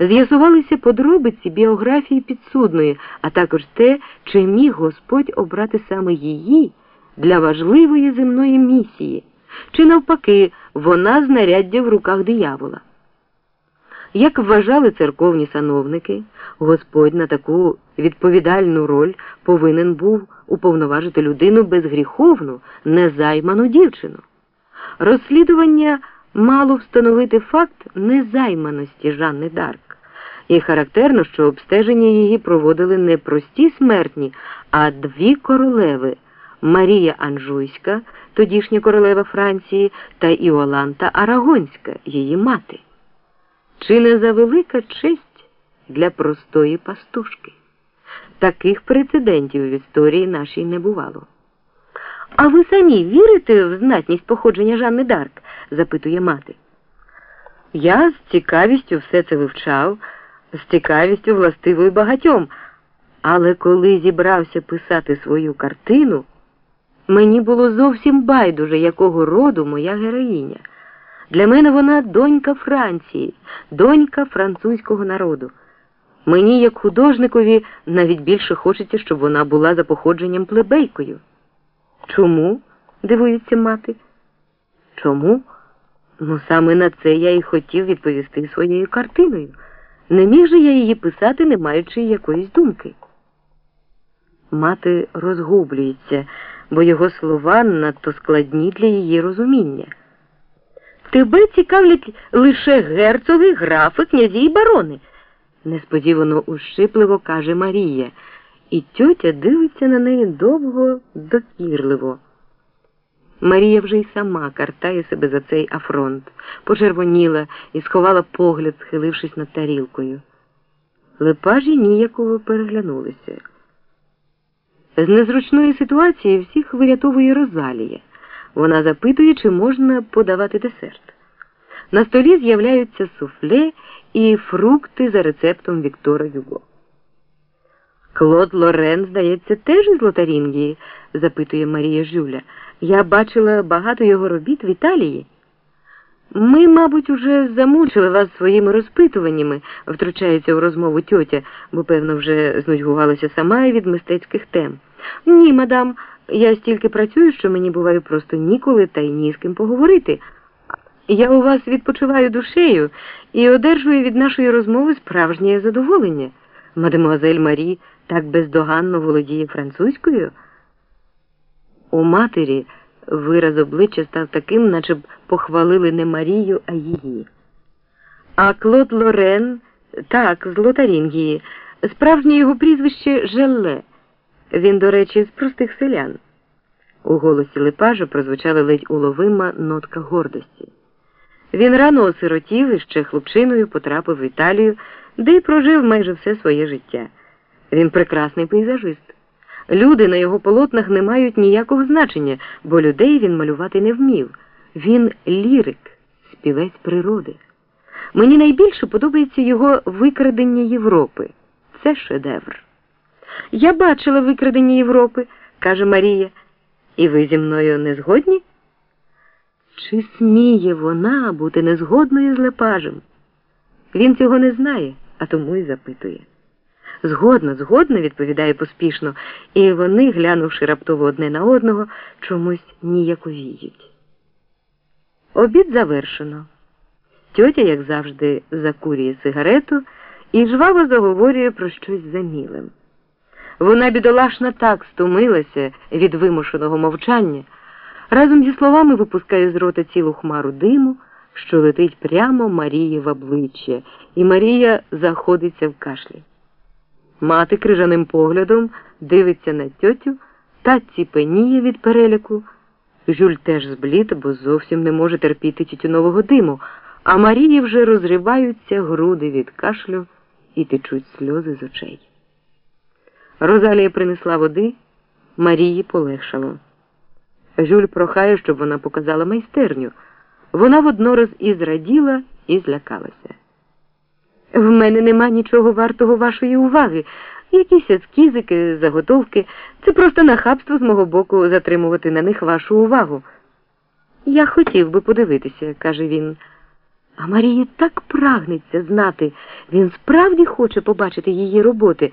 З'ясувалися подробиці біографії підсудної, а також те, чи міг Господь обрати саме її для важливої земної місії, чи навпаки, вона знаряддя в руках диявола. Як вважали церковні сановники, Господь на таку відповідальну роль повинен був уповноважити людину безгріховну, незайману дівчину. Розслідування мало встановити факт незайманості Жанни Дарк. І характерно, що обстеження її проводили не прості смертні, а дві королеви Марія Анжуйська, тодішня королева Франції, та Іоланта Арагонська, її мати. Чи не за велика честь для простої пастушки? Таких прецедентів в історії нашій не бувало. А ви самі вірите в знатність походження Жанни Дарк? запитує мати. Я з цікавістю все це вивчав, з цікавістю властивою багатьом. Але коли зібрався писати свою картину, мені було зовсім байдуже, якого роду моя героїня. Для мене вона донька Франції, донька французького народу. Мені, як художникові, навіть більше хочеться, щоб вона була за походженням плебейкою. Чому? дивується мати. Чому? Ну, саме на це я і хотів відповісти своєю картиною. Не міг же я її писати, не маючи якоїсь думки. Мати розгублюється, бо його слова надто складні для її розуміння. Тебе цікавлять лише герцоги, графи, князі й барони, несподівано ущипливо каже Марія, і тьотя дивиться на неї довго, докірливо. Марія вже й сама картає себе за цей афронт, почервоніла і сховала погляд, схилившись над тарілкою. Лепажі ніяково переглянулися. З незручної ситуації всіх вирятовує Розалія. Вона запитує, чи можна подавати десерт. На столі з'являються суфле і фрукти за рецептом Віктора Юго. Клод Лорен, здається, теж із Лотарінгії? запитує Марія Жюля. Я бачила багато його робіт в Італії. Ми, мабуть, уже замучили вас своїми розпитуваннями, втручається у розмову тьотя, бо, певно, вже знудьгувалася сама і від мистецьких тем. Ні, мадам, я стільки працюю, що мені буває просто ніколи та й ні з ким поговорити. Я у вас відпочиваю душею і одержую від нашої розмови справжнє задоволення. Мадемуазель Марі так бездоганно володіє французькою. У матері вираз обличчя став таким, наче б похвалили не Марію, а її. А Клод Лорен, так, з Лотарінгії, справжнє його прізвище Желле. Він, до речі, з простих селян. У голосі Лепажа прозвучала ледь уловима нотка гордості. Він рано осиротів і ще хлопчиною потрапив в Італію, де й прожив майже все своє життя. Він прекрасний пейзажист. Люди на його полотнах не мають ніякого значення, бо людей він малювати не вмів. Він лірик, співець природи. Мені найбільше подобається його викрадення Європи. Це шедевр. Я бачила викрадення Європи, каже Марія. І ви зі мною не згодні? Чи сміє вона бути незгодною з Лепажем? Він цього не знає, а тому й запитує. Згодно, згодно, відповідає поспішно, і вони, глянувши раптово одне на одного, чомусь ніяковіють. Обід завершено. Тьотя, як завжди, закурює сигарету і жваво заговорює про щось замілим. Вона бідолашна так стомилася від вимушеного мовчання, разом зі словами випускає з рота цілу хмару диму, що летить прямо Марії в обличчя, і Марія заходиться в кашлі. Мати крижаним поглядом дивиться на тьотю та ціпеніє від переляку. Жюль теж зблід, бо зовсім не може терпіти тютюнового диму, а Марії вже розриваються груди від кашлю і течуть сльози з очей. Розалія принесла води, Марії полегшало. Жюль прохає, щоб вона показала майстерню. Вона воднораз і зраділа, і злякалася. В мене нема нічого вартого вашої уваги. Якісь ескізики, заготовки. Це просто нахабство з мого боку затримувати на них вашу увагу. Я хотів би подивитися, каже він. А Марії так прагнеться знати, він справді хоче побачити її роботи,